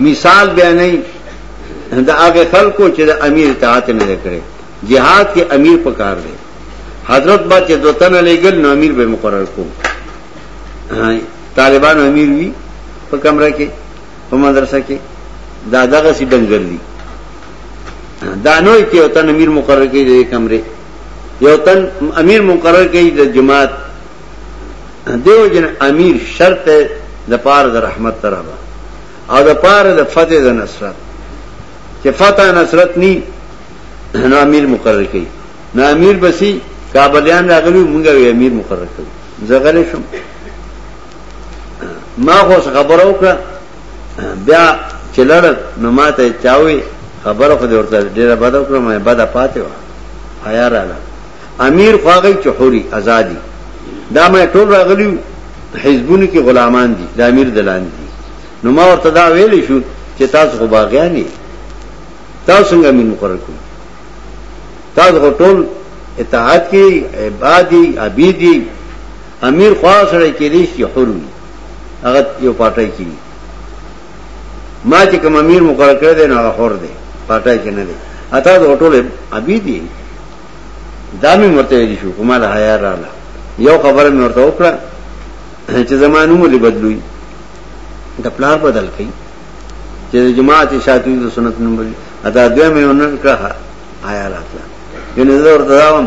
مثال بیا نه دا هغه خلکو چې د امیر اطاعت نه کړي جهاد کې امیر پکار دی حضرت با چې دوتن لګل نو امیر به مقرر کو طالبان امیر وی په کمره کې په مدرسه کې دا دغه سي دنګر دي دا نو کې وطن امیر مقرر کړي د کمره یو تن امیر مقرر کړي د جماعت دیو جن امیر شرط ہے دا پار دا رحمت ترابا او دا پار دا فتح دا نصرت چه فتح نصرت نی نو امیر مقرر کئی نو امیر بسی کابلیان راغلیو منگا وی امیر مقرر کئی زغلی شم ما خوص خبر اوکا بیا چلڑت نو ما تا چاوی خبر خود ورطا دیر بدا اوکا ما بدا پاتی وا حیار آلا امیر خواغی چه حری ازادی دا مای ټول راغلیو حزبونو کی غلامان دی دا امیر دلاندی دی نو ما ورته دا ویلی شو چه تاسو خو باغیانی تاسو سنگا امیر مقرر کن تاسو خو ټول اتحاد کی عبادی عبیدی امیر خواه سره کی دیش کی حروی اغا یو پاٹای کی ما چې کوم امیر مقرر کړی دی نو هغه حر دی پاټای کې نه دی اته د ټول عبیدی دا مې ورته ویل شو کومه له حیا رااله یو خبره مې ورته وکړه چې زمانو ملي بدلوي د پلار بدل کړي چې د جماعت شاعتي د سنت نوم بدل ادا دوی مې ونن کړه حیا راتله یعنی زه ورته داوم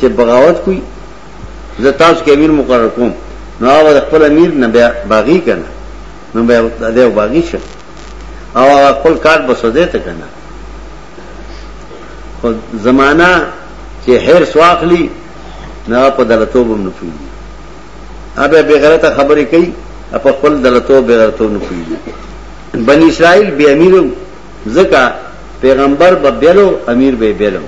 چې بغاوت کوي زه تاسو کې امیر مقرر کوم نو هغه خپل امیر نه بیا باغی کنه نو بیا د باغی شه او خپل کار بسوده ته کنه خو زمانہ چې هر سواخلی نه په دلتو بم نه پوي ابه بغیرته خبرې کوي په خپل دلتو بغیرته نه پوي بنی اسرائیل به امیرو زکا پیغمبر به بیلو امیر به بیلو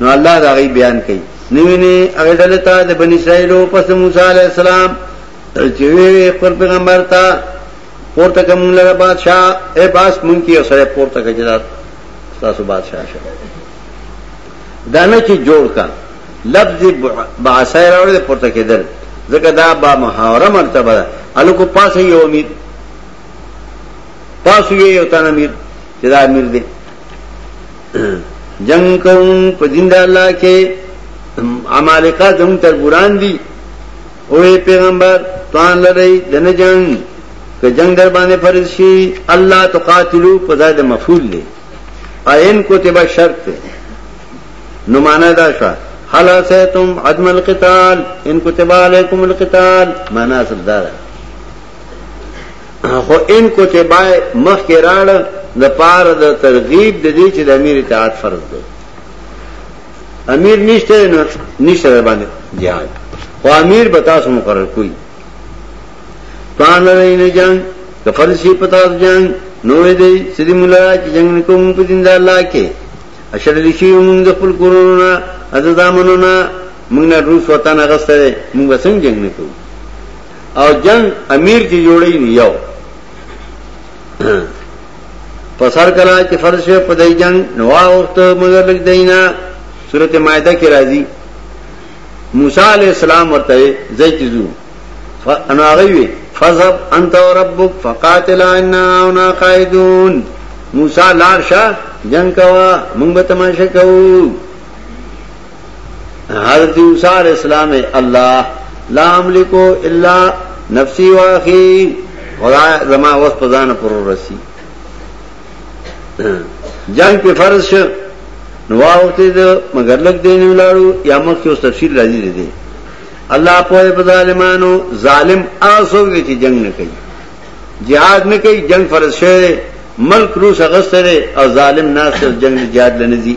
نو الله دا غي بیان کوي نو ویني هغه دلته د بنی اسرائیل او پس موسی علی السلام چې وی خپل پیغمبر ته پورته که مونږ لره بادشاہ اے باس مونږ کی سره پورته که چې دا تاسو بادشاہ شه دانه چې جوړ کا لفظ بعثای راوړل پورته کېدل ځکه دا با محاوره مرتبه ده الکو پاسه یو امیر پاسه یو تن امیر چې دا امیر دی جنگ کوم په دین د الله کې عمالقه زموږ تربوران دي اوې پیغمبر توان لري د نه جنگ ک جنگ در باندې فرض شي الله تقاتلو په ځای د مفعول دی عین کوتبه شرط ته نو معنا دا شو هل اسیتم عدم القتال ان کوتبه علیکم القتال معنا اصل دا ده خو ان کوتبه مخ کې راړ د پار د ترغیب د دې چې د امیر اطاعت فرض دی امیر نشته نه نشته باندې جهاد خو امیر به تاسو مقرر کوي پان لري نه جنگ د فرشي پتا جنگ نو دې سړي مولا چې جنگ نکوم په دین د الله کې اشر دې شي موږ د خپل کورونا عزدامونو نه موږ نه روس وطن غسته موږ څنګه جنگ نکوم او جنگ امیر کې جوړی نه یو پسر کلا چې فرض شو په دای جنگ نو وخت مگر لګ دینا سورته مائده کې راځي موسی علی السلام ورته زې چیزو انا غوي فذهب انت وربك فقاتلا انا هنا قائدون موسی لار شه جنگ کوا مونږ به تماشه کوو حضرت موسی علیہ السلام الله لا املکو الا نفسی واخی خدا زما وس پزان پر رسی جنگ په فرض شو نو واوته د مگر لګ دین ولاړو یا مخ کې اوس تفصیل راځي دي الله په ظالمانو ظالم آسو چې جنگ نه کوي jihad نه کوي جنگ فرض شوی ملک روس اغستره او ظالم ناس جنگ jihad لنه دي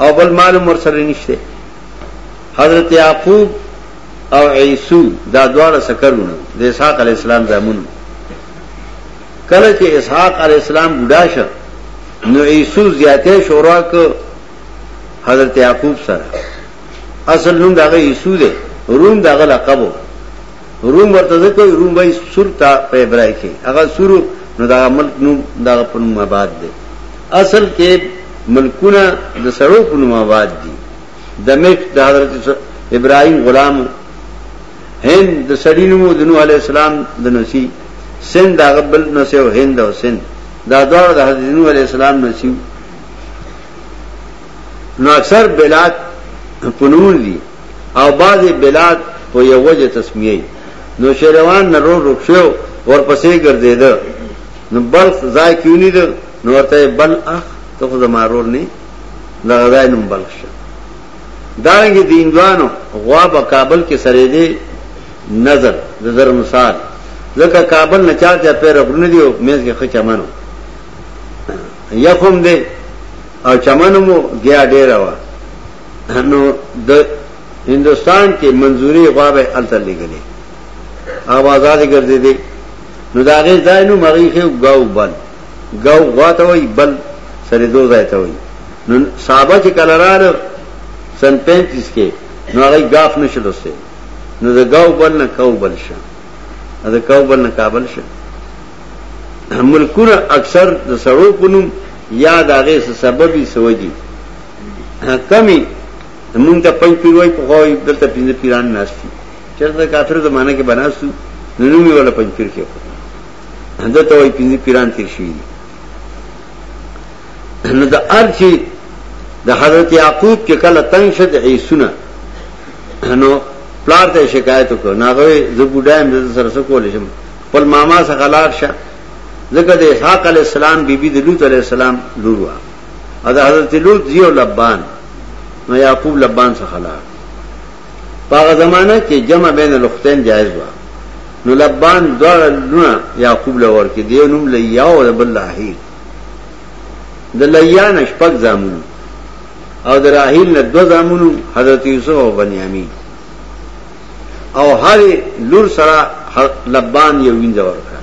او بل معلوم ور سره نشته حضرت یعقوب او عیسو دا دواړه سکرونه د اسحاق علی السلام زامن کله چې اسحاق علی السلام بډا شو نو عیسو زیاته شورا ک حضرت یعقوب سره اصل نوم دغه عیسو دی روم دغه لقب روم ورته ځکه وایي، روم وایي سور ته په عبرایي کې، هغه سور و، نو د هغه ملک نوم د هغه په نوم اباد دی. اصل کې ملکونه د سړو په نوم اباد دي. دمشق د حضرت ابراهیم غلام و، هند د سړي نوم و، د نوح علیه السلام د نسي، سند د هغه بل نسي و، هند او سند دا دواړه د حضرت نوح علیه السلام نسي وو. نو اکثر بلاد په نومونو دي. او بعضې بلاد په یو وجه تسمیه نو شیروان نه روح روح شو ورپسې ګرځېده نو بلخ ځای کیونی ده نو ورته بل اخ ته خو زما رور نه د غزای نوم بلخ شه دارنګې د اندوانو غوا به کابل کې سره دی نظر د زر مثال ځکه کابل نه چار چا پیر غرونه دی او میز کې خچ منو یخم دی او چمنمو ګیا ډیر وه نو د هندستان کې منځوري غواړي الته لګلې اوازاله ګرځې دي نو دا غي ځای نو مغي خو گاو بل گاو غواته وي بل سره دوه ځای ته وي نو صحابه چې کله رااله سن 35 کې نو هغه غاف نشلسته نو دا گاو بل نه کاو بل شه دا کاو بل نه کابل شه ملکونه اکثر د سړو پونم یا داغه سببي سوجي کمی مونږ ته پنځ پیر وای په خو دلته پنځه پیران ناشتي چرته کافر زمانہ کې بناستو نو نو می ولا پنځ پیر کې دا ته وای پنځه پیران تیر شي نو د ارچی د حضرت یعقوب چې کله تنگ شد عیسونه نو پلار ته شکایت وکړ ناغه زه بډایم د سره سره کول شم خپل ماما څخه لاړ شه ځکه د اسحاق علی السلام بیبي د لوط علی السلام لور وه او د حضرت لوط زی او لبان نو یعقوب لبان څخه لاړ پاغه زمانہ کې جمع بین الاختین جایز و نو لبان دوړ لونه یعقوب لور کې دی نوم لیا او بل لاهیر د لیا نشپک زامن او د راهیل نه دو زامن حضرت یوسف او بنیامین او هر لور سره لبان یو وینځ ورکړه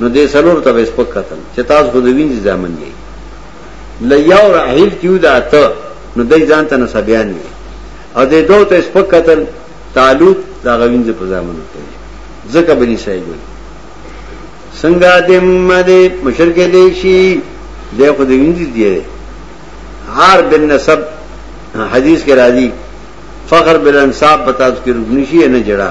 نو دې سلور ته سپک قتل چې تاسو خو د وینځي ځامن یې لیا او راهیل کیو دا ته نو دای ځان ته نسبیان یې او دې دوه ته سپک قتل تعلق دا غوینځ په ځامن کوي ځکه بنی اسرائیل وي څنګه دې مده مشرک دې شي دې خو دې وینځي دی هر بن نسب حدیث کې راځي فخر بالانصاب بتا اس کی رکنشی ہے نہ جڑا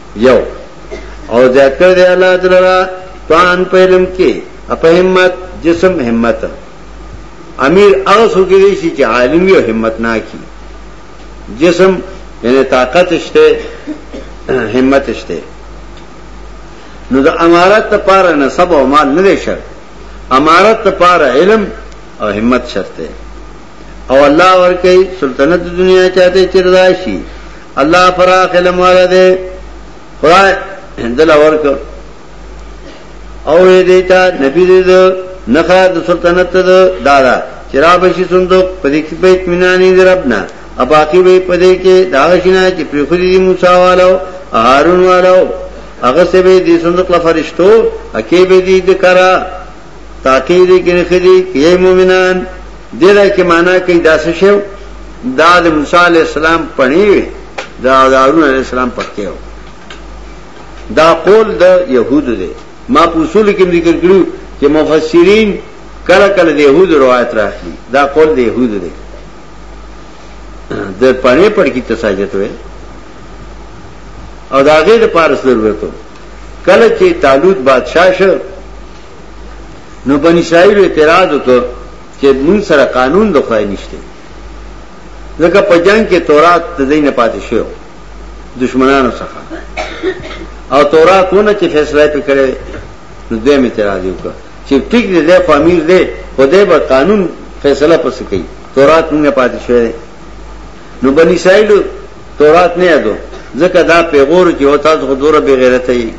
یو او زیات کړ دی الله تعالی توان په علم کې په همت جسم همت امیر هغه څوک دی چې عالم او همت نه کی جسم یعنی طاقت شته همت شته نو د امارت لپاره نسب او مال نه شرط امارت لپاره علم او همت شرط دی او الله ورکی سلطنت دنیا چاته چرداشی الله فراخ علم والا دے خدای دل ورک او اے دیتا نبی دے دو نخا دو سلطنت دو دادا چرا بشی صندوق پدی کی پا اتمنانی در اپنا اپاقی بے پدی کے داغشنا چی پری خودی دی موسیٰ والا و احارون والا و اغسے بے دی صندوق لفرشتو اکی بے دی دکرا تاکي دې کې نه خدي کې مؤمنان دې راي کې معنا کوي دا څه شو دا د موسی عليه السلام پني وي دا د هارون عليه السلام پکې دا قول د يهودو دی ما په اصول کې ذکر کړو چې مفسرین کله کله د يهودو روایت راخلي دا قول د يهودو دی د پني پر کې تساجت وي او دا غیر پارس ضرورت وي کله چې طالوت بادشاہ شو نو بنی اسرائیل اعتراض وکړ چې موږ سره قانون د خدای نشته ځکه په جنگ کې تورات د دینه پاتې شو دشمنانو څخه او تورات ونه چې فیصله پې کړې نو دې مې اعتراض وکړ چې ټیک دې د فامیر دې په دې به قانون فیصله پس کوي تورات موږ پاتې شوې نو بنی اسرائیل تورات نه یادو ځکه دا پیغور چې او تاسو خودوره به غیرت یې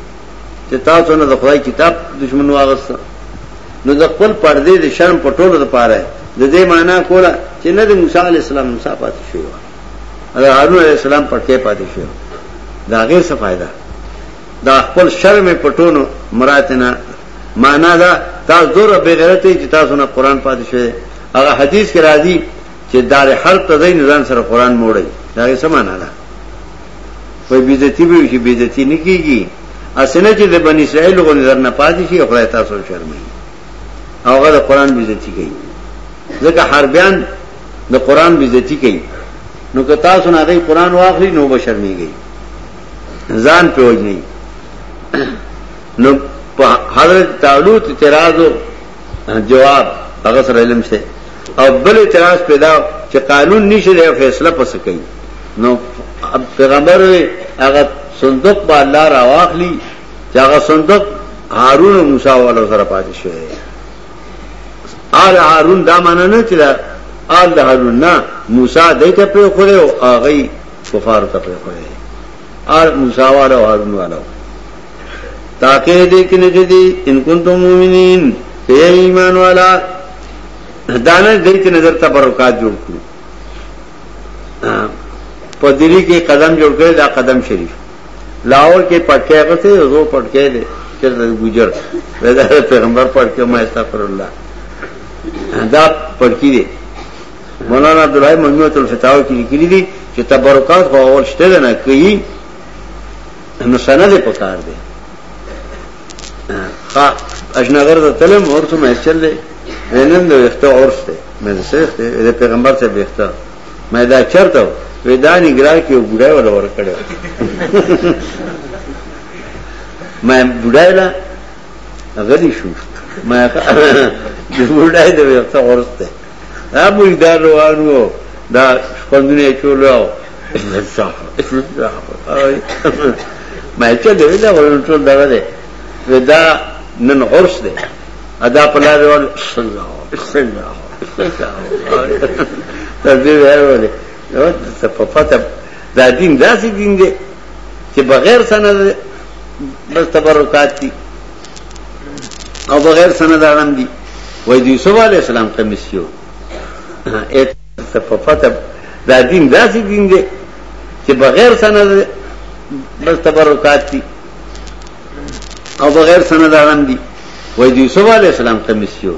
چې تاسو نه د خدای کتاب دشمن واغسته نو د خپل پردې د شرم په ټولو د پاره د دې معنی کوله چې نه د موسی علی السلام موسی پاتې شو او هارون علی السلام پټه پاتې شو دا غیر څه فائدہ دا خپل شرم په ټولو مراتنه معنا دا تاسو دوره بغیرته چې تاسو نه قران پاتې شوی هغه حدیث کې راځي چې دار حرب ته ځای نزان سره قران موړی دا یې سمانه ده وای بیزتی به شي بیزتی نه کیږي اسنه چې د بنی اسرائیل غو نظر نه پاتې شي خدای تاسو شرمای هغه د قران بیزتی کوي ځکه حربیان د قران بیزتی کوي نو که تاسو نه غي قران واخلي نو به شرمېږي ځان په وجني نو په حضرت تعالوت اعتراض جواب هغه سره علم شته او بل اعتراض پیدا چې قانون نشي له فیصله پس کوي نو پیغمبر هغه صندوق به الله را واخلي چې هغه صندوق هارون او موسی ولو سره پاتې شوی آل هارون دا معنی نه چې دا آل د هارون نه موسی دای ته په خوره او هغه کفار ته په خوره آل موسی والو هارون والو تاکه دې کې نه دي ان کنتم مؤمنین ته ایمان والا دانه دې ته نظر ته برکات جوړ کړو په دلی کې قدم جوړ کړی دا قدم شریف لاور کې پټکې غته یو پټکې دې چې د ګجر ودا پیغمبر پټکې ما استغفر الله دا پټکی دې مولانا عبدالله مجموعه الفتاوی کې لیکلي دي چې تبرکات خو اول شته نه کوي نو سند پکار دی ها اجنګر ته تلم ورته مې چل دی وینم د وخت اورس دی مې څه دی د پیغمبر ته بیخته مې دا چرته وې دا نه ګرا کې وګړای ولا ور کړو مې بډای لا غلی شو مې د بډای د وخت اورس دی دا مو دا روانو دا خوندونه چولو ما چې دا ویلا ورن ټول دا ده ودا نن عرس ده ادا پلا دی ول صلی الله صلی الله ته دې وایولې نو ته په پته دا دین داسې دین دی چې بغیر سند بس تبرکات دي او بغیر سند اړم دي وای دی یوسف علی السلام ته مسیو ته په پته دا دین داسې دین دی چې بغیر سند بس تبرکات دي او بغیر سند آرام دي وای دی یوسف علی السلام ته مسیو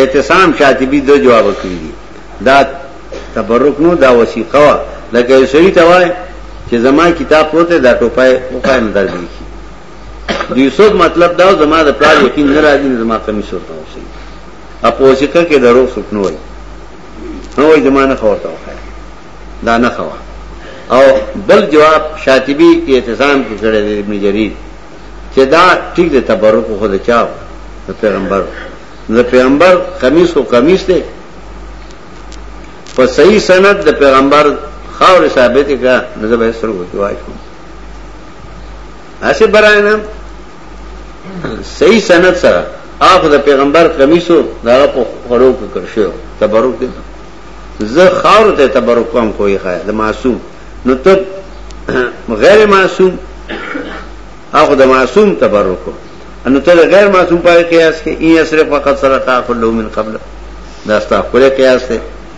اعتصام شاطبی دو جواب کړی دي دا تبرک نو دا وسیقه وا لکه یوسفی ته وای چې زما کتاب پروت دا ټوپای او پای نه درځي دی یوسف مطلب دا زما د پلار یقین نه راځي زما کمیسور ته وسی اپوزیکه کې درو څوک نه وای نو وای زمانه خورته وخه دا نه خوا او بل جواب شاطبی کې اعتصام کې کړی دی ابن جریر چې دا ټیک دی تبرک خو د چاو د پیغمبر د پیغمبر قمیص او قمیص دی په صحیح سند د پیغمبر خاور ثابت کا نظر به سره وایي کوم اسه براینم صحیح سند سره اخو د پیغمبر قمیصو دغه په خړو کې کرشو تبرک دي زه خاور ته تبرک کوم کوی خای د معصوم نو ته غیر معصوم اخو د معصوم تبرک انو ته غیر معصوم پای قیاس کې ای اسره فقط سره قاف له من قبل دا ستا خپل قیاس دی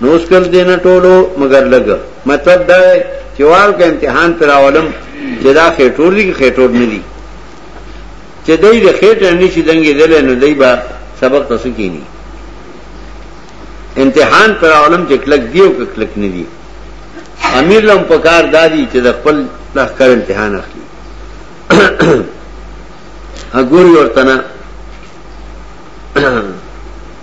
نو اس کل دینا ټولو مگر لګ مطلب دا ہے چې وال کا امتحان پر راولم چې دا خېټور دي کې خېټور نه دي چې دای د خېټه نشي دنګې دل نه دی با سبق تاسو کینی امتحان پر راولم چې کلک دیو کې کلک نه دي امیر لم پکار دادی چې د خپل لخر امتحان اخلي اګوري ورتنه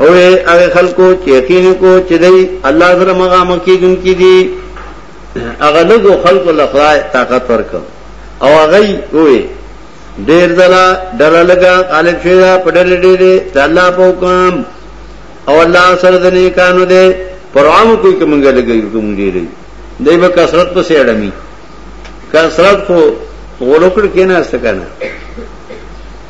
او هغه خلکو چې یقین کو چې دی الله سره مغامه کیږي کی دي هغه لګو خلکو لخرای طاقت ورک او هغه وې ډیر دلا ډل لگا غالب شوی دا پډل ډیر ته الله په حکم او الله سره د نیکانو دې پروام کوئی کومګه لګي کوم دې لري دای په کثرت په سیړمی کثرت کو غلوکړ کینه است کنه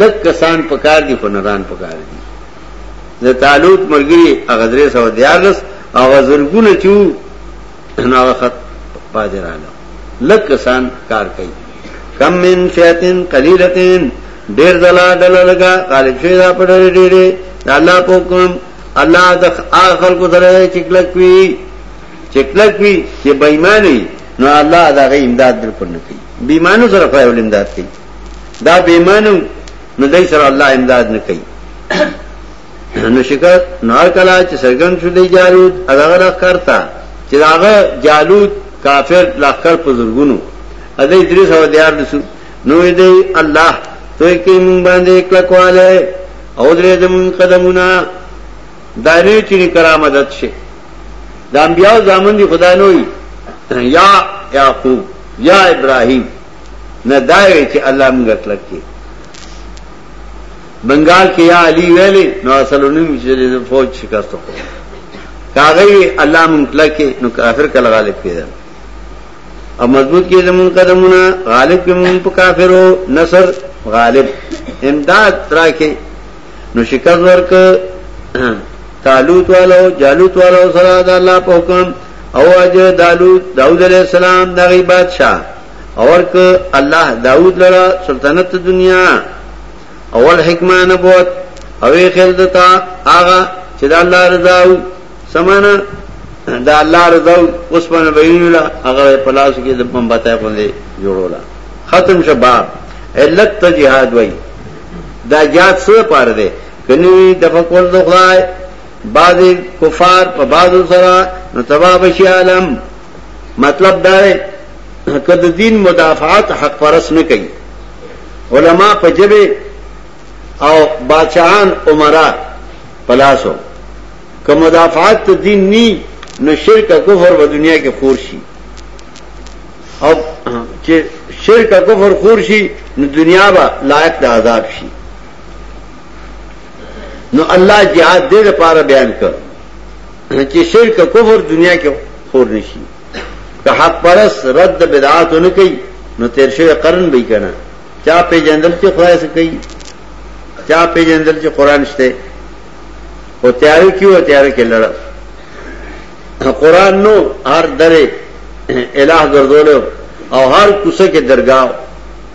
لږ کسان پکار دي خو نران پکار دي د تعلق مرګري هغه درې سو دیارلس او غزرګونه چو نو هغه خط پاتې رااله لږ کسان کار کوي کم من فیاتن قلیلتن ډیر دلا ډل لگا غالب شي دا په ډېر ډېر الله په کوم الله د اخر کو سره چکلک وی چکلک وی چې بېمانه نو الله دا غي امداد بالکل نه کوي بېمانه سره خپل امداد کوي دا بیمانو نو دای سره الله امداد نه کوي نو شکر نو هر کله چې سرګن شو دی جالوت هغه لخر تا چې هغه جالوت کافر لخر په زرګونو ا دې درې سو دیار دسو نو دې الله ته کې مونږ باندې کله کواله او درې دم قدمونه دایره چې کرامت شي د انبیاء زامن دي خدای نوې یا یعقوب یا ابراهیم نه دا وی چې الله موږ کلک کې بنگال کې یا علی ویلې نو اصلو نیم چې فوج شکست وکړ کاغی الله موږ کلک کې نو کافر کله غالب کېدل او مضبوط کې زمون قدمونه غالب کې مون په کافرو نصر غالب امداد ترا کې نو شکست ورک تعلوت والو جالوت والو سره د الله په حکم او اجر دالود داود علیہ السلام داغی بادشاہ اور که الله داود لرا سلطنت دنیا اول حکمه نبوت او خل دتا آغا چې دا الله رضا او سمانا دا الله رضا اوس باندې بینو لا هغه په لاس کې د پمبته باندې جوړولا ختم شباب علت ته jihad وای دا جات سره پاره ده کني د فقول د خدای بعضی کفار په بعضو سره نو تبا بشی عالم مطلب دا دی که د دین مدافعات حق پرس نه کوي علما په جبه او بادشاہان عمرا پلاسو که مدافعات ته دین نی نو شرک کفر په دنیا کې خور شي او چې شرک کفر خور شي نو دنیا به لایق د عذاب شي نو الله جهاد دې لپاره بیان کړ چې شرک کفر دنیا کې خور نشي که حق پرس رد بدعات نه کوي نو تیر شوی قرن به کنا چا په جندل کې خدای سره کوي چا په جندل کې قران شته او تیار کیو تیار کې لړ قران نو هر درې الہ ګرځول او هر کوڅه کې درگاہ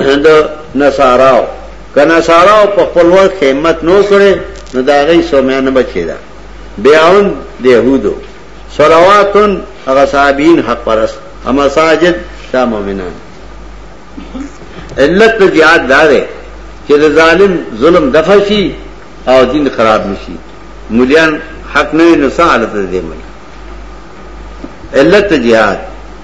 د نصاراو که نصاراو په خپل وخت همت نو کړي نو دا غي سومیانه بچی دا بیاون د يهودو صلواتن هغه صحابین حق پرست اما ساجد دا مؤمنان علت د جهاد دا ده چې د ظالم ظلم دفع شي او دین خراب نشي مليان حق نه نو ساعت دې مل علت جهاد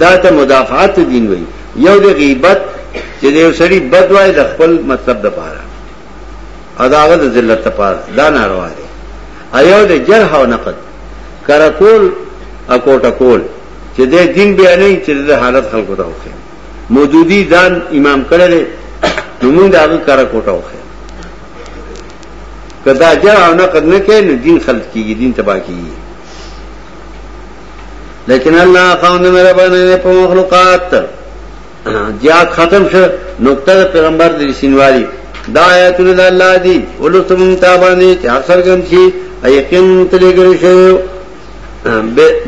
دا ته مدافعات دین وای یو د غیبت چې یو سړی بد وای د خپل مطلب د پاره اداغه د ذلت ته پاره دا ناروا دی ایو د جرح او نقد کرکول اکوټ کول چې د دین بیا نه چې د حالت خلکو ته وخی مودودی دان امام کړل نو موږ دا کار کوټه وخه کدا جرا نه قد نه کین دین خلق کیږي دین تباہ کیږي لیکن الله خاوند مهربانه نه په مخلوقات زیات ختم شو نقطه پیغمبر د سینواری دا آیاتونه د الله دی ولستم تابانی چې اکثر ګم شي یقین تلګری شو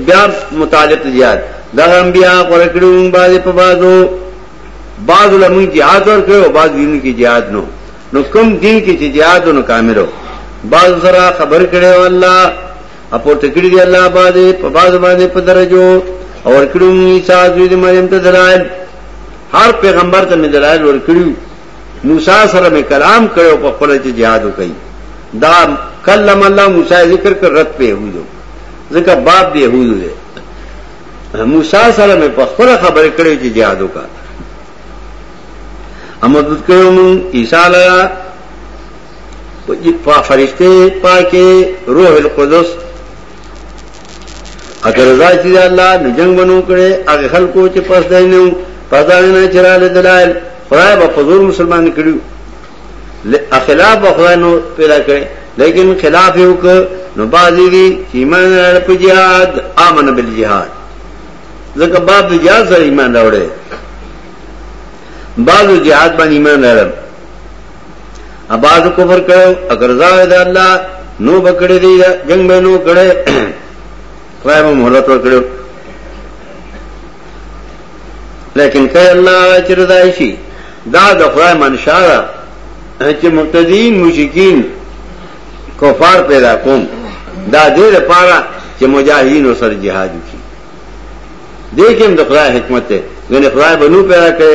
بیا متعلق زیات دا انبیا ورکړو باندې په بازو بعض لمون جهاد ورکړو بعض دین کې جهاد نو نو کوم دین کې چې جهاد نو کاملو بعض سره خبر کړو الله اپورته کړی دی الله باندې په باز باندې په درجو اور کړو عیسی عزوی مریم ته دلایل هر پیغمبر ته می دلایل ور کړو موسی سره می کلام کړو په خپل چې jihad وکړي دا کلم الله موسی ذکر کر رد په یهودو ځکه باب دی یهودو دی موسی سره می په خپل خبره کړو چې jihad وکړه امدد کړو عیسی علیه فرشتے پاک روح القدس اگر رضا چیز اللہ نجنگ بنو کرے اگر خلق کو چی پس دینو پس دانا چرال دلائل خدای با فضول مسلمان کریو اخلاف با خدای نو پیدا کرے لیکن خلاف یو که نو بازی دی چی ایمان راڑ پی جہاد آمن بل جہاد ذکر باب دی جہاد سر ایمان راڑے بعض جہاد بان ایمان راڑم اباز کفر کړو اگر زاو د الله نو بکړې دی جنگ به نو کړې خدای مو مهلت ورکړو لیکن کای الله چې رضای شي دا د خدای منشا ده چې مقتدین مشکین کفار پیدا کوم دا دې لپاره چې مجاهدین سره jihad وکړي دیکھیں د خدای حکمت ته غنی خدای بنو پیدا کړي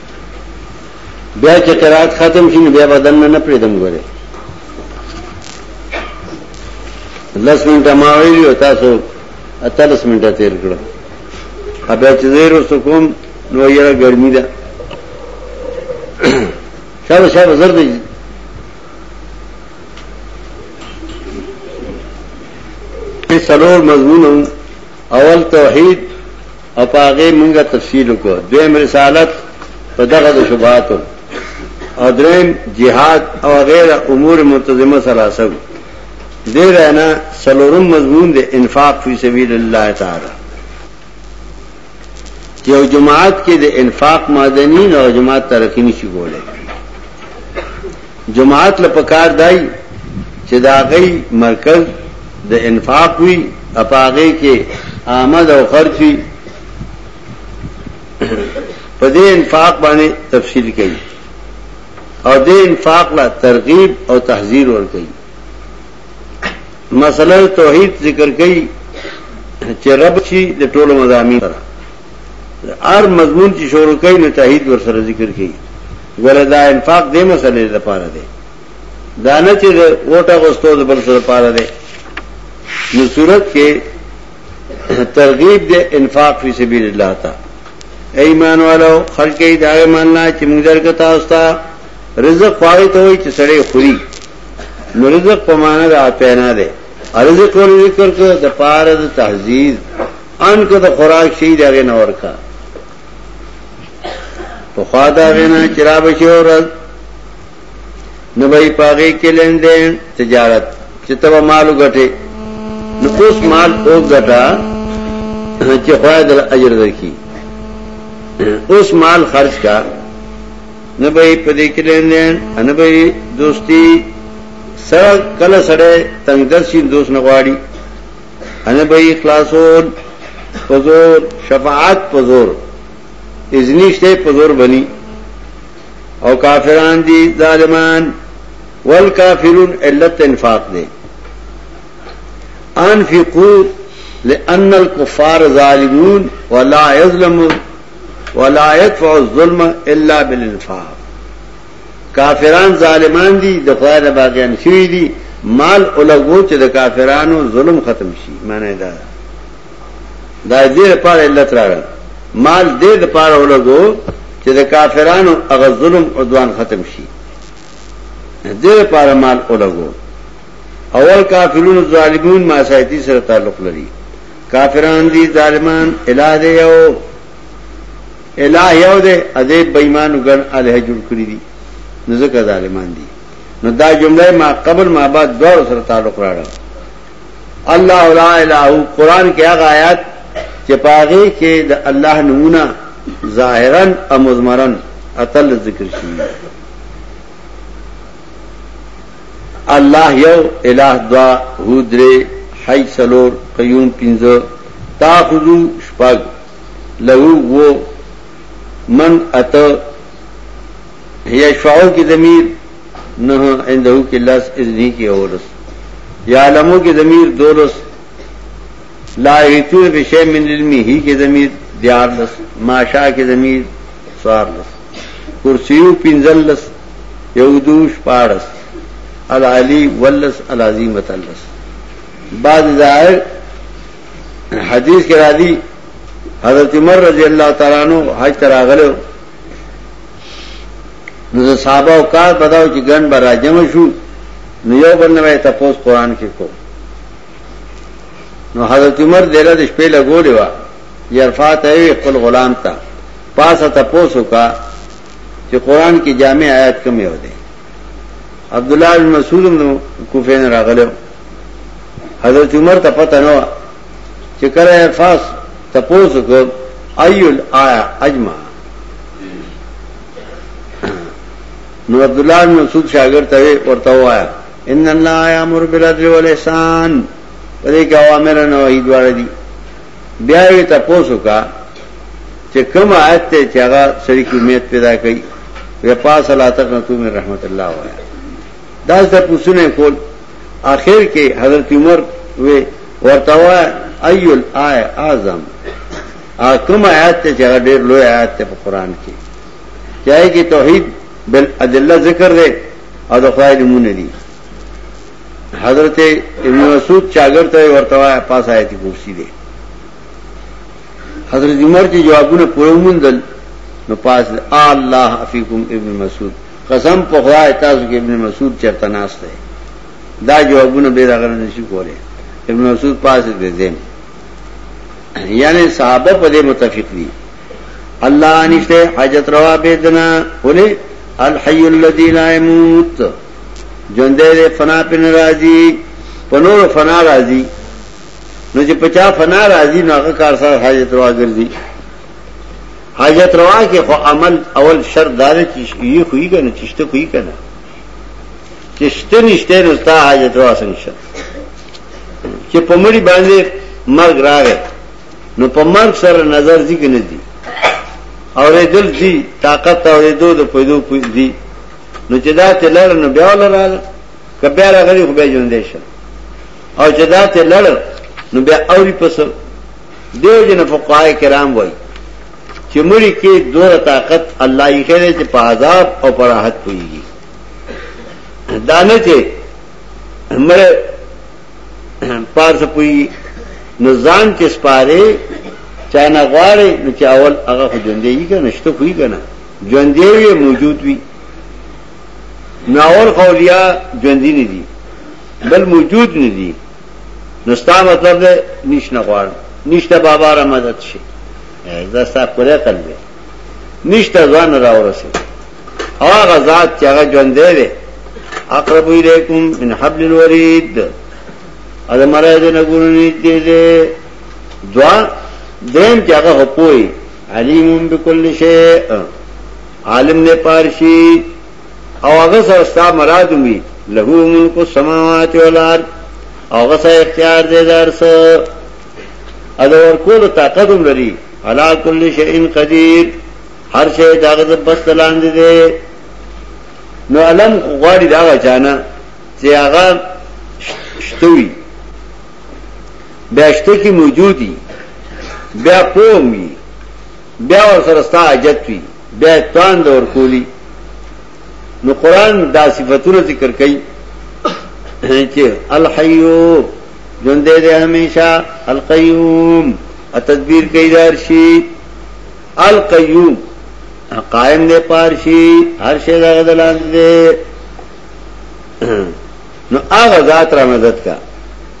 بیا چې قرات ختم شي بیا بدن نه پریدم ګوره لس منټه ما ویلی او تاسو اتلس منټه تیر کړو بیا چې زیر وسو کوم نو یې ګرمي ده شابه شابه زر دی سلور مضمون اول توحید او په هغه مونږه تفصیل وکړو دویم رسالت په دغه د شبهاتو او دریم جهاد او غیر امور منتظمه سره سب دې رانه سلورم مضمون د انفاق فی سبیل الله تعالی یو جماعت کې د انفاق مادنی او جماعت ترقی نشي کولای جماعت لپاره کار دای چې دا غي مرکز د انفاق وی اپاغه کې آمد او خرچ وی په دې انفاق باندې تفصیل کوي او دې انفاق لا ترغیب او تحذير ور کوي مسله توحید ذکر کوي چې رب شي د ټولو مزامین سره هر مضمون چې شروع کوي نو توحید ور سره ذکر کوي وردا انفاق دې مسلې لپاره دی دا نه چې د ووټ اخیستو د بل څه لپاره دی نو صورت کې ترغیب دی انفاق فی سبیل الله ته ایمان والو خلک یې دا ایمان نه چې موږ درکو تاسو ته رزق خواړی ته وایي چې سړی خوري نو رزق په معنا د اپینا دی رزق ور ذکر کو د پاره د تهذیب ان کو د خوراک شي دغه نور کا په خوا دا غنه چرابه شي ورځ نه به یې په هغې کې لینډین تجارت چې ته به مال وګټې نو اوس مال وګټه چې خدای در اجر درکړي اوس مال خرج کا نه به یې په دې کې لینډین نه به یې دوستي سره کله سره تنګ درشي دوست نه غواړي نه به یې خلاصول پزور شفاعت پزور اذنی شته پزور بني او کافران دي ظالمان والکافرون علت انفاق دي انفقوا لان الكفار ظالمون ولا يظلمون ولا يدفع الظلم الا بالانفاق کافران ظالمان دي د خدای نه باغیان شوی دي مال اولغو چې د کافرانو ظلم ختم شي معنی دا ده دا دې لپاره علت راغل مال دې لپاره ولګو چې د کافرانو هغه ظلم او دوان ختم شي دې لپاره مال ولګو اول کافرون ظالمون ما سایتی سره تعلق لري کافران دي ظالمان الہ دې یو الہ یو دې اده بېمانو ګن الہ جوړ کړی دي نو ځکه ظالمان دي نو دا جمله ما قبل ما بعد دوه سره تعلق راغله الله لا الہ قرآن کې هغه آیات چې پاغه کې د الله نمونه ظاهرا او مزمرا اتل ذکر شي الله یو الہ دوا هو درې حی سلور قیوم پنځه تاخذو شپږ له وو من ات هي شعو کې ضمیر نه عنده کې لس اذنی کې اولس یا علمو کې ضمیر دولس لا یتون په شی من علمه هی کې ضمیر دیار لس ماشا کې ضمیر سوار لس کرسیو پنزل لس یودوش پارس العلی ولس العظیم تلس بعد ظاهر حدیث کې را دي حضرت عمر رضی الله تعالی عنہ حج تراغلو نو د صحابه او کار بداو چې ګڼ به راجمع شو نو یو بل نه وای تاسو قران کې کو نو حضرت عمر دله د شپې له ګولې وا یرفات ای خپل غلام ته پاسه تاسو کا چې قران کې جامع آیات کم یو دي عبد الله بن مسعود نو کوفه نه راغلو حضرت عمر ته پته نو چې کله ارفاس تپوس وکړ ايو الایا اجمع نو عبد الله بن مسعود شاګرد ته ورته وایا ان الله یامر بالعدل والاحسان په دې کې اوامر نه وایي دواړه دي بیا یې تاسو کا چې کوم آیت ته چې هغه سړي کې امید پیدا کړي وپاس الله تعالی من رحمت الله وایا دا څه پوښتنه کول اخر کې حضرت عمر وې ورتوا ايو الای اعظم کوم آیات ته چې ډېر لوی آیات ته په قران کې چاہے کې توحید بل ادله ذکر دی او د خدای نمونه دي حضرت ابن مسعود چاګر ته ورتوا پاس آیت کرسی دی حضرت عمر چې جوابونه پورومندل نو پاس الله افیکم ابن مسعود قسم په خدای تاسو کې ابن مسعود چرته ناس دی دا جوابونه به راغره نشي کوله ابن مسعود پاس دې دې یعنی صحابه په دې متفق دي الله نشته حاجت روا به دنا ولې الحي الذي لا يموت ژوندې دې فنا په ناراضي پنور فنا راضي نو چې پچا فنا راضي نو هغه کار سره حاجت روا ګرځي حاجت روا کې خو عمل اول شرط دار چې یې خوې کنه چشته خوې کنه چشته نشته نو تا حاجت روا څنګه شته چې په مړي باندې مرګ راغی نو په مرګ سره نظر دي کنه دي اورېدل دي طاقت اورېدو د پیدو پوي دي نو چې دا ته لړ نو بیا لړاله کبه راغلی خو به ژوندې شه او چې دا ته لړ نو بیا اوري پس دیو جن فقهای کرام وای چې مړی کې دور طاقت الله یې خره چې په عذاب او پر راحت پويږي دانه چې مړ پار څه پوي نو ځان کې سپاره چانه غواړي نو چې اول هغه خو ژوندې یې کنه شته کوي کنه ژوندې وي موجود وي ناول قولیا ژوندې نه دي بل موجود نه دي نو ستا مطلب دی نش نه غواړم نشته بابا را مدد شي دا ستا پوره کړل دی نشته ځان را ورسې هغه ذات چې هغه ژوند دی اقرب الیکم من حبل الورید اده مرای دې نه ګورنی دې دې دعا دیم چې هغه پوي علیم بكل شی عالم نه پارشي او هغه سره ستا مراد وي له ملک السماوات والارض او هغه سره اختیار دی درس ا د ورکول طاقت هم لري علا کل شيء قدير هر شی داغه د بس لاندې دی نو علم غواړي دا غچانا چې هغه شتوي بیا شته کې موجودي بیا قومي بیا ور سره ستا حاجت وي بیا تاند ورکولی نو قران دا صفاتونه ذکر کوي چې الحیو ژوند دې همیشه القیوم تدبیر کوي درشي القیوم قائم دې پارشي هر شی دا غدلان دې نو هغه ذات را مدد کا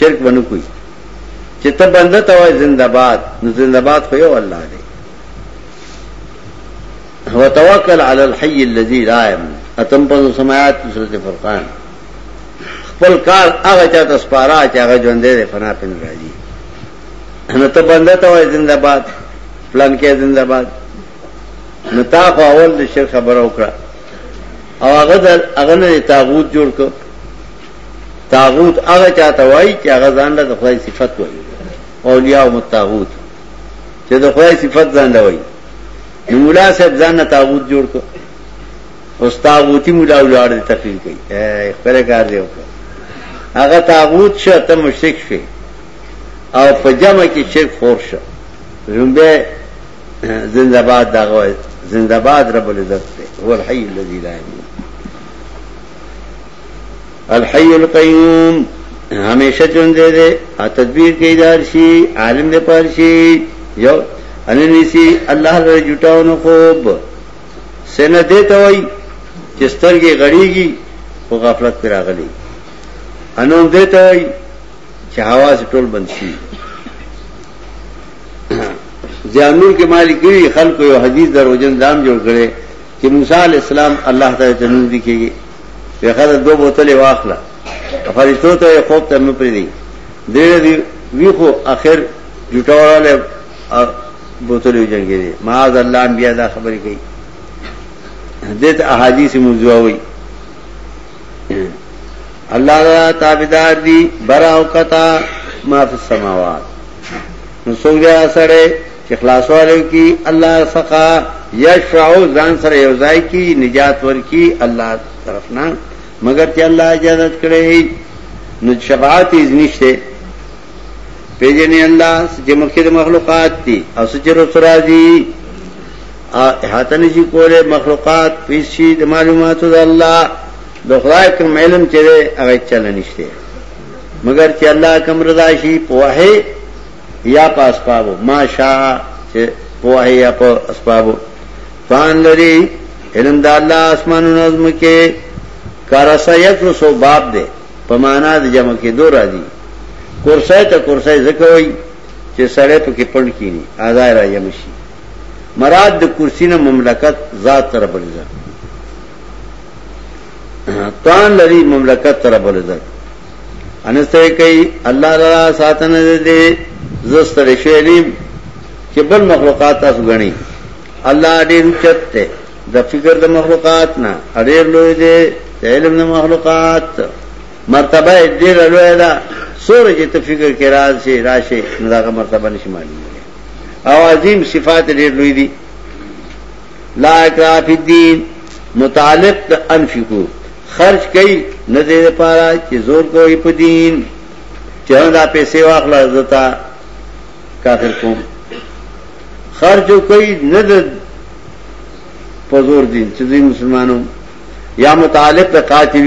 شرک بنو کوي چې ته بنده ته وای زنده باد نو زنده باد خو یو الله دی وتوکل علی الحی الذی لا یموت اتم په سمات سورته فرقان خپل کار هغه چاته سپارا چې هغه ژوند دی فنا پن راځي نو ته بنده ته وای زنده باد پلان کې زنده باد نو تا خو اول د شرک خبر او کړه او هغه هغه نه تاغوت جوړ کړ تاغوت هغه چاته وایي چې هغه ځان له خدای صفت وایي اولیاء او متاغوت چې د خدای صفت ځان له وایي نو مولا صاحب ځان نه تاغوت جوړ کړ او تاغوتی مولا ولار دې تقریر کوي خپل کار دی وکړ هغه تاغوت شو ته مشرک شي او په جمع کې شرک خور شو زمبه زنده باد دا غوي زنده باد رب العزت هو الحي الذي لا يموت الحی القیوم همیشه ژوند دی او تدبیر کوي دار شي عالم دی پر شي یو اننیسی الله لري جټاو نو خوب سینه دې ته وای چې سترګې غړیږي او غفلت پر راغلي انون دې ته وای چې حواس ټول بند شي ځانور کې مالک وی خلکو یو حدیث دروژن دام جوړ کړي چې موسی علی السلام الله تعالی ته نور دي کېږي یخه د دوه بوتلې واخله فرشتو ته یې خوب ته مې پرېږدي درې ورځې وي خو اخر جوټه وراله بوتلې وجنګېدې معاذ الله انبیا دا خبرې کوي دې ته احادیث موضوع وي الله دا تابعدار دي برا او کتا ما فی السماوات نو څنګه سره چې خلاصوالی کی الله څخه یشفع ځان سره یو ځای کی نجات ورکی الله طرف نه مگر چې الله اجازه کړی نو شفاعت یې نشته پیجنې الله چې مخکې د مخلوقات دي او سچرو سراجي احاطه نشي کوله مخلوقات پیسي د معلوماتو د الله د خدای کوم علم چې هغه چل نشته مگر چې الله کوم رضا شي په وحي یا په اسبابو ما شاء چې پوهه یا په اسبابو فان لري علم د الله اسمانو نظم کې کارسا یک رسو باب دی په معنا د جمع کې دو راځي کورسای ته کورسای زکوي چې سړی په کې پړ کینی آزاد را یم شي مراد د کرسی نه مملکت ذات تر بلځه توان لري مملکت تر بل ځای انسته کوي الله لرا ساتنه دې زستر شوی نیم چې بل مخلوقات تاسو غني الله دې رچت ته د فکر د مخلوقات نه اړیر لوی دې علم د مخلوقات مرتبه دې لوی ده سورج چې ته فکر کې راز شي راشي نو دا مرتبه نشي معلومه او عظیم صفات دې لوی دي لا اکراه فی الدین متعلق د انفقو خرج کوي نه دې لپاره چې زور کوي په دین چې دا پیسې واخلې زتا کافر کوم خرج کوي نه د په زور دین چې دین مسلمانو یا متعلق د قاتل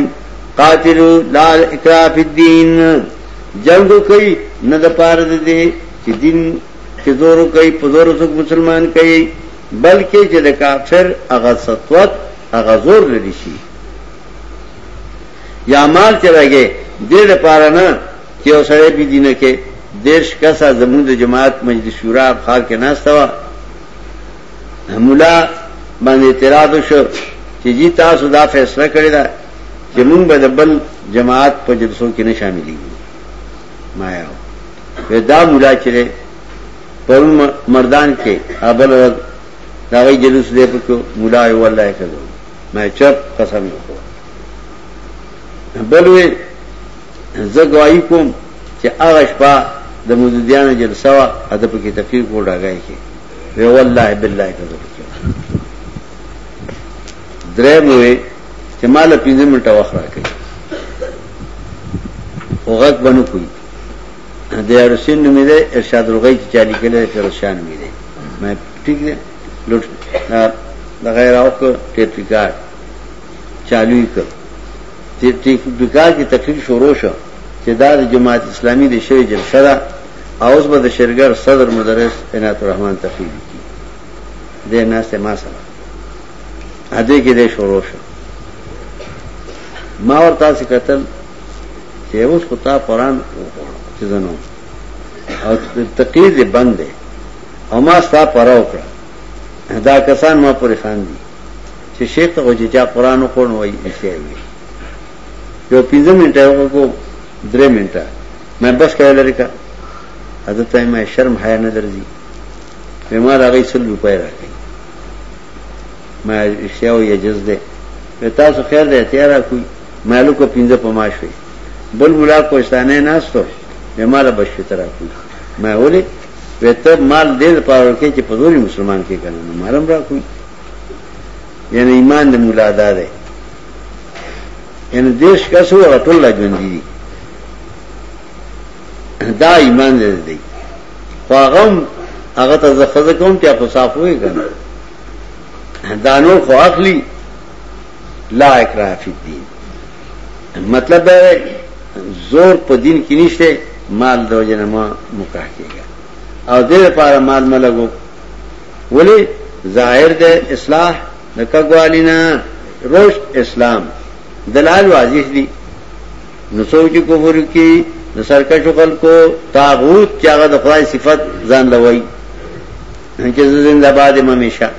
قاتل لا اکراه فی الدین جنگ کوي نه د پاره دې چې دین چې زور کوي په زور څوک مسلمان کوي بلکې چې د کافر هغه سطوت هغه زور لري شي یا مال چې راګي دې لپاره نه چې اوسړې بي دینه کې دیش کسا زمون د جماعت مجلس شورا خال کې ناستوا مولا باندې اعتراض شو چې جی تاسو دا فیصله کړی دا چې مونږ به د بل جماعت په جلسو کې نه شاملېږو ما یو دا مولا چې پرون مردان کې ابل ورځ دا غي جلوس دی په کو مولا یو الله یې کړو ما چپ قسم یې کو بلوي زه گواہی کوم چې هغه شپه د مزدیانو جلسه وا ادب کې تقریر کو راغی کې وی والله بالله کړو درې موي چې مال پینځه منټه وخت راکړي اوغه بنو کوي د عروسین نومې ده ارشاد الغی چې چالي کړي ده فیروز شاه نومې ده مې ټیک ده لوټ د غیر او کو ټیپ ریکارډ چالو کړ چې ټیپ ریکارډ کې تقریر شروع شو چې دا د جماعت اسلامي د شوی جلسه ده او اوس به د شرګر صدر مدرس عنایت الرحمن تقریر کی د ناس ته ما سره اده کې د شروع شو ما ورته څه کتل چې اوس خو تا قرآن وخوړ چې زه نو او تقریر دې بند دی او ما ستا پره وکړه دا کسان ما پورې خاندي چې شیخ ته خو چې چا قرآن وخوړ نو وایي رښتیا وي یو پنځه منټه یې وکړو درې منټه مې بس کړی لري کا حضرت ته مې شرم حیا نه درځي مې ما راغی سل روپۍ راکړي ما رښتیا وایي جز دی تاسو خیر دی تیارا کوي مالکو پنځه په ما شوې بل ملا کوهستانه ناستو وې ماله بشپې ته راکوي ما ولې وې ته مال دې لپاره ورکې چې په زور مسلمان کې کنه نو مالم راکوي یعنی ایمان د مولا دا دی یعنی دیش کس هو هغه ټول ژوندي دي دا ایمان دې دی خو هغه هغه ته زه خزه کوم چې په صافوي کنه دانو خو اخلي لا اکراه فی الدین مطلب دا ہے زور په دین کې نشته مال د وجنه ما مکراه کیږي او دې لپاره مال ملګو ولی ظاهر د اصلاح د کګوالینا روش اسلام دلال واضح دي نو سوچ کفر کی نو سرکش خلکو طاغوت چې هغه د خدای صفت ځان لوي چې زنده باد همیشه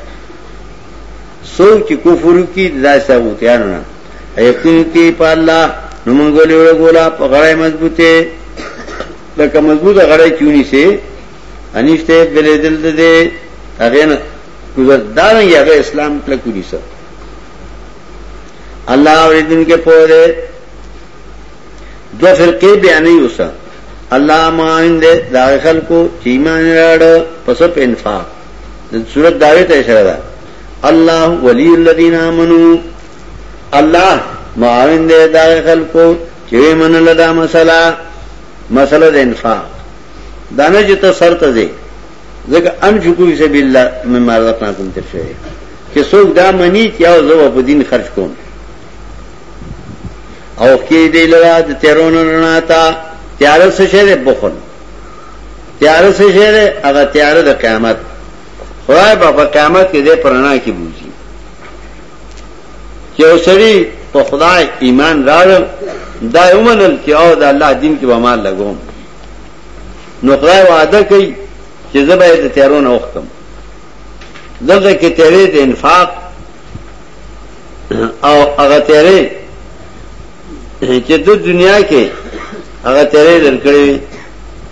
سوچ چې کفر کی دای ساغوتیانو نه یقین کې په الله نو موږ ولې وګولا په غړې مضبوطه لکه مضبوطه غړې چونی سي انشته بلې دل دې هغه نه گزر دار یې هغه اسلام کله کولی سر الله اوریدن کې پوره دو فرقې بیانې اوسه الله ماین دې دا خلکو چې ایمان راړ پس په انفاق سورت دعوے ته اشاره ده الله ولی الذین آمنو الله معاون دے دا خلقو چې من لدا مسله مسله د انفاق دانه چې ته سر ته دی ځکه ان شکو فی سبیل الله مې مرضات نه کوم تر شي چې څوک دا منی چې او زو په دین خرج کوم او کې دې لرا د تیرونو نه تا تیار څه شه بخل تیاره څه شی ده؟ هغه تیاره د قیامت خدای په په قیامت کې دې پرانا کې بوزي چې اوسړي په خدای ایمان راړل دا یومنل چې او د الله دین کې به مال لګوم نو خدای وعده کوي چې زه به د تیارو نه وختم دغه کې تیرې د انفاق او هغه تیرې چې د دنیا کې هغه تیرې درکړې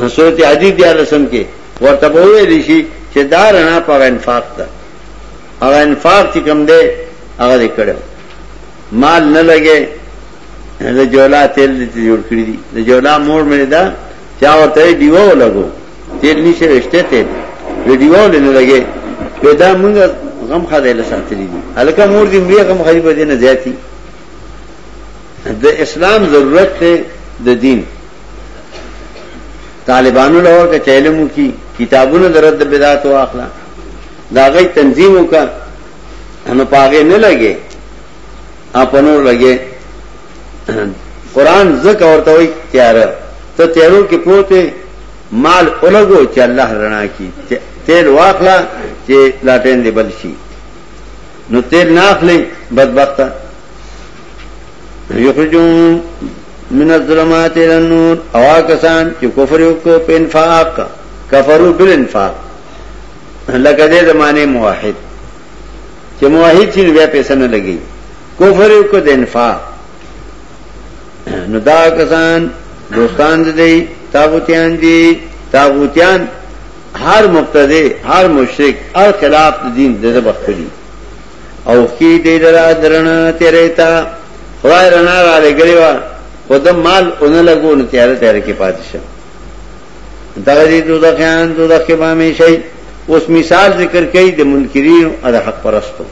نو سورت حدید دیا لسم کې ورته به ویل شي چې دا رڼا په انفاق ده هغه انفاق چې کوم دی هغه دې کړو مال نه لګي د جولا تیل دې جوړ کړی دي د جولا مور مې دا چا ورته دیو لګو تیل نشه رشته تیل دې دیو نه لګي په دا موږ غم خدای له ساتلی دي الکه مور دې مې غم خدای په دې نه زیاتی د اسلام ضرورت ته د دین طالبانو لور کا چیلمو کی کتابونو درد بدعت او اخلا دا غي تنظیمو کا نو پاګه نه لګي اپنور لګي قران زکه ورته وي تیار ته تیارو کې پروته مال اولګو چې الله رڼا کی تیل واخلا چې لاټین دی بل شي نو تیل نه اخلي بدبخته یخرجون من الظلمات الى النور اوا کسان چې کفر وکړو په انفاق کفرو بل انفاق لکه دې زمانه موحد چې موحد چې بیا پیسې نه لګي کفر وکړو د انفاق نو دا کسان دوستان دي تابوتیان دي تابوتیان هر مبتدی هر مشرک هر خلاف دین دغه بخښلی اوښکي دی لرا درنا تیرې تا خدای رڼا را لګلې و خو د مال اون لګو نو تیار تیار کې پاتې شه دا دې دوزخیان دوزخ کې باندې شي اوس مثال ذکر کوي د منکرین او د حق پرستو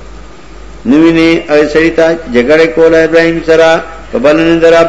نوینه او سړی ته جګړه کوله ابراهیم سره په بلنه درب